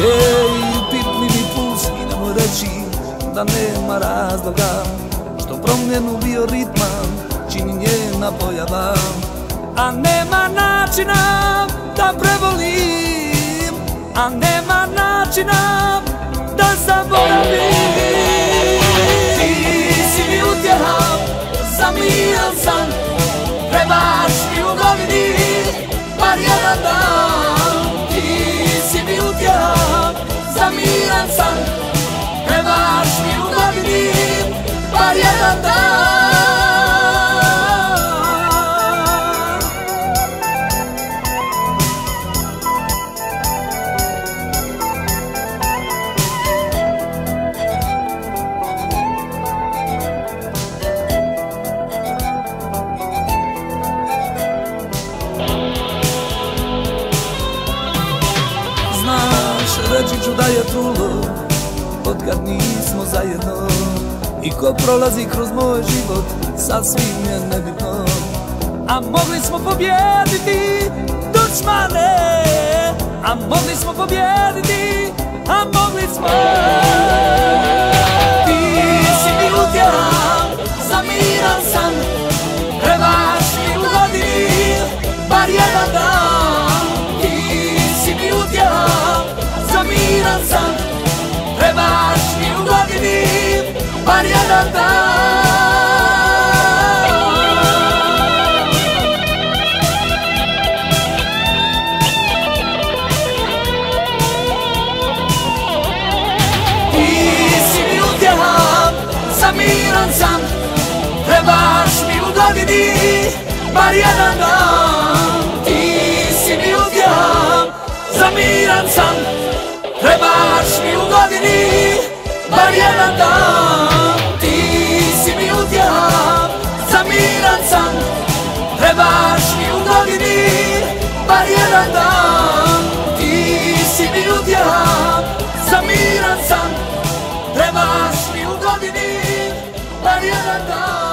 Ej, mi puls, idemo reći da nema razloga Što promjenu bio ritma čini njena pojava. A nema načina da prevolim A nema načina da zaboravim. Ti si mi utjeha, zamijan sam, treba ću da je trulo Otkad nismo zajedno. I ko prolazi kroz moj život Sasvim je nebitno. A mogli smo pobjediti Dušmane A mogli smo pobjediti A mogli smo. Ti si mi utjeran Zamiran sam Trebaš mi u godini Bar jedan Bar jedan dan Ti si mi utjehan Zamiran sam. Trebaš mi u godini Bar jedan dan Zamiran sam Trebaš mi u godini Bar jedan dan. Ti si mi utjehan Zamiran sam Trebaš mi u godini Bar jedan dan